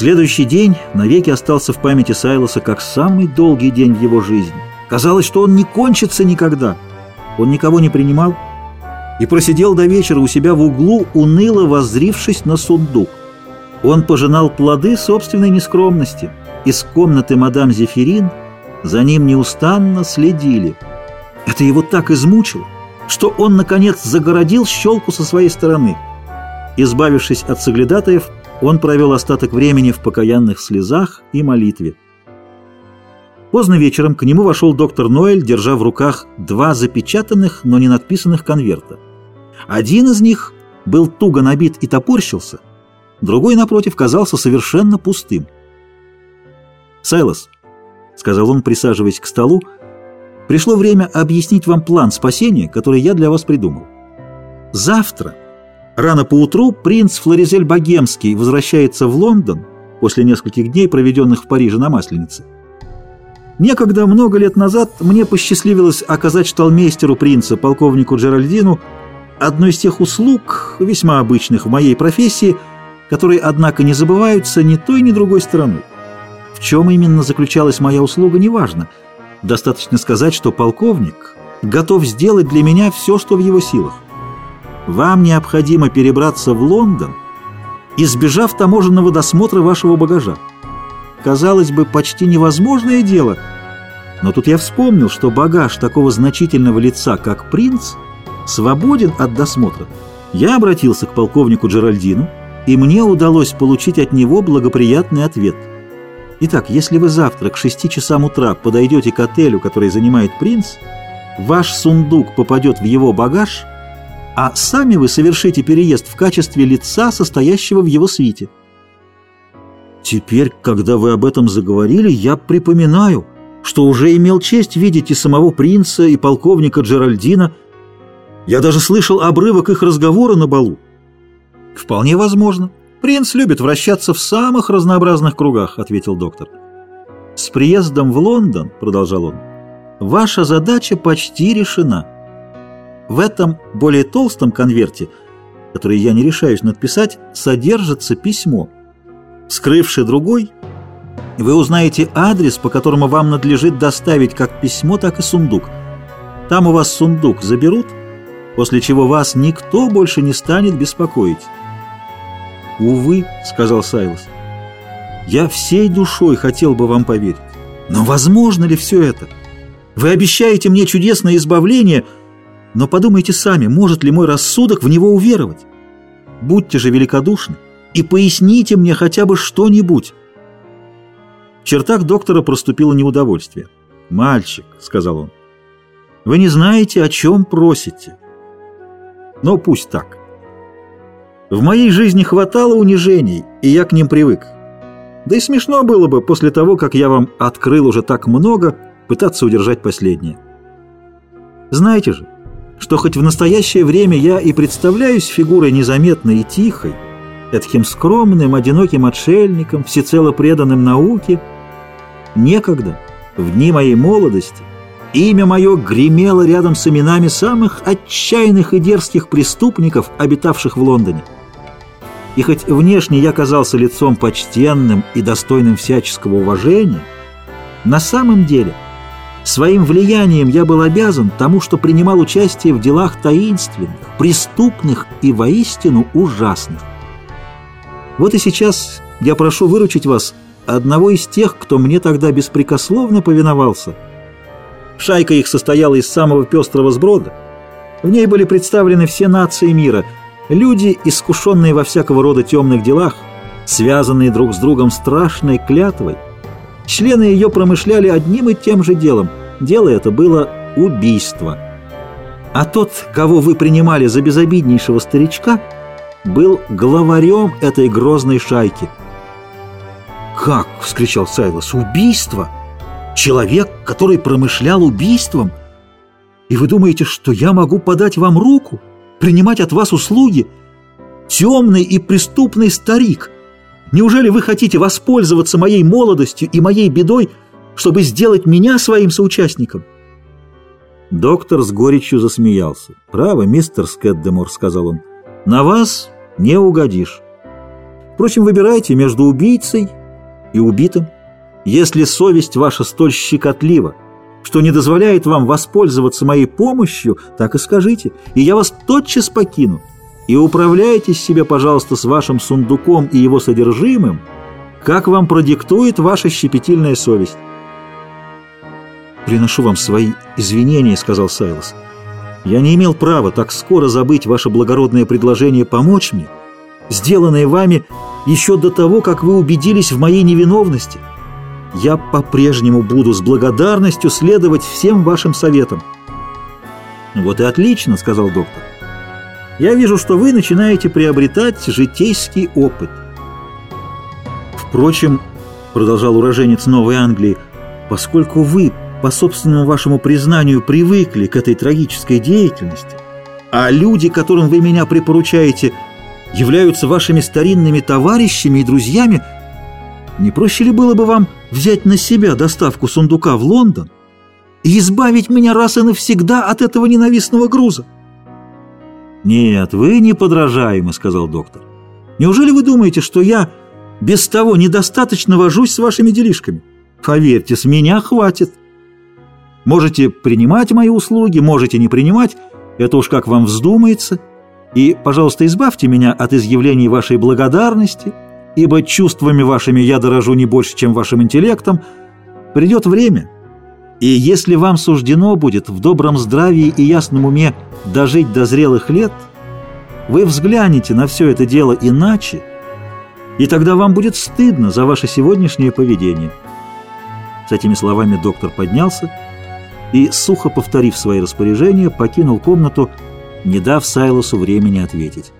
Следующий день навеки остался в памяти Сайлоса как самый долгий день в его жизни. Казалось, что он не кончится никогда. Он никого не принимал и просидел до вечера у себя в углу, уныло воззрившись на сундук. Он пожинал плоды собственной нескромности. Из комнаты мадам Зефирин за ним неустанно следили. Это его так измучило, что он, наконец, загородил щелку со своей стороны. Избавившись от соглядатаев, он провел остаток времени в покаянных слезах и молитве. Поздно вечером к нему вошел доктор Ноэль, держа в руках два запечатанных, но не надписанных конверта. Один из них был туго набит и топорщился, другой, напротив, казался совершенно пустым. «Сайлос», — сказал он, присаживаясь к столу, — «пришло время объяснить вам план спасения, который я для вас придумал. Завтра Рано поутру принц Флоризель Богемский возвращается в Лондон после нескольких дней, проведенных в Париже на Масленице. Некогда, много лет назад, мне посчастливилось оказать шталмейстеру принца, полковнику Джеральдину, одну из тех услуг, весьма обычных в моей профессии, которые, однако, не забываются ни той, ни другой стороной. В чем именно заключалась моя услуга, неважно. Достаточно сказать, что полковник готов сделать для меня все, что в его силах. Вам необходимо перебраться в Лондон, избежав таможенного досмотра вашего багажа. Казалось бы, почти невозможное дело, но тут я вспомнил, что багаж такого значительного лица, как принц, свободен от досмотра. Я обратился к полковнику Джеральдину, и мне удалось получить от него благоприятный ответ. Итак, если вы завтра к 6 часам утра подойдете к отелю, который занимает принц, ваш сундук попадет в его багаж – а сами вы совершите переезд в качестве лица, состоящего в его свите. Теперь, когда вы об этом заговорили, я припоминаю, что уже имел честь видеть и самого принца, и полковника Джеральдина. Я даже слышал обрывок их разговора на балу. Вполне возможно. Принц любит вращаться в самых разнообразных кругах, ответил доктор. С приездом в Лондон, продолжал он, ваша задача почти решена. В этом более толстом конверте, который я не решаюсь надписать, содержится письмо. Скрывший другой, вы узнаете адрес, по которому вам надлежит доставить как письмо, так и сундук. Там у вас сундук заберут, после чего вас никто больше не станет беспокоить. «Увы», — сказал Сайлос, — «я всей душой хотел бы вам поверить. Но возможно ли все это? Вы обещаете мне чудесное избавление — но подумайте сами, может ли мой рассудок в него уверовать? Будьте же великодушны и поясните мне хотя бы что-нибудь. В чертах доктора проступило неудовольствие. «Мальчик», — сказал он, — «вы не знаете, о чем просите». Но пусть так. В моей жизни хватало унижений, и я к ним привык. Да и смешно было бы после того, как я вам открыл уже так много, пытаться удержать последнее. Знаете же, что хоть в настоящее время я и представляюсь фигурой незаметной и тихой, таким скромным, одиноким отшельником, всецело преданным науке, некогда, в дни моей молодости, имя мое гремело рядом с именами самых отчаянных и дерзких преступников, обитавших в Лондоне. И хоть внешне я казался лицом почтенным и достойным всяческого уважения, на самом деле – Своим влиянием я был обязан тому, что принимал участие в делах таинственных, преступных и воистину ужасных. Вот и сейчас я прошу выручить вас одного из тех, кто мне тогда беспрекословно повиновался. Шайка их состояла из самого пестрого сброда. В ней были представлены все нации мира, люди, искушенные во всякого рода темных делах, связанные друг с другом страшной клятвой, Члены ее промышляли одним и тем же делом. Дело это было убийство. А тот, кого вы принимали за безобиднейшего старичка, был главарем этой грозной шайки. «Как?» — вскричал Сайлос. «Убийство? Человек, который промышлял убийством? И вы думаете, что я могу подать вам руку, принимать от вас услуги? Темный и преступный старик!» Неужели вы хотите воспользоваться моей молодостью и моей бедой, чтобы сделать меня своим соучастником?» Доктор с горечью засмеялся. «Право, мистер Скэддемор», — сказал он, — «на вас не угодишь. Впрочем, выбирайте между убийцей и убитым. Если совесть ваша столь щекотлива, что не дозволяет вам воспользоваться моей помощью, так и скажите, и я вас тотчас покину. И управляйтесь себе, пожалуйста, с вашим сундуком и его содержимым, как вам продиктует ваша щепетильная совесть. «Приношу вам свои извинения», — сказал Сайлос. «Я не имел права так скоро забыть ваше благородное предложение помочь мне, сделанное вами еще до того, как вы убедились в моей невиновности» я по-прежнему буду с благодарностью следовать всем вашим советам. «Вот и отлично», — сказал доктор. «Я вижу, что вы начинаете приобретать житейский опыт». «Впрочем», — продолжал уроженец Новой Англии, «поскольку вы, по собственному вашему признанию, привыкли к этой трагической деятельности, а люди, которым вы меня припоручаете, являются вашими старинными товарищами и друзьями, не проще ли было бы вам взять на себя доставку сундука в Лондон и избавить меня раз и навсегда от этого ненавистного груза? «Нет, вы неподражаемы», — сказал доктор. «Неужели вы думаете, что я без того недостаточно вожусь с вашими делишками? Поверьте, с меня хватит. Можете принимать мои услуги, можете не принимать, это уж как вам вздумается. И, пожалуйста, избавьте меня от изъявлений вашей благодарности» ибо чувствами вашими я дорожу не больше, чем вашим интеллектом, придет время, и если вам суждено будет в добром здравии и ясном уме дожить до зрелых лет, вы взглянете на все это дело иначе, и тогда вам будет стыдно за ваше сегодняшнее поведение. С этими словами доктор поднялся и, сухо повторив свои распоряжения, покинул комнату, не дав Сайлосу времени ответить.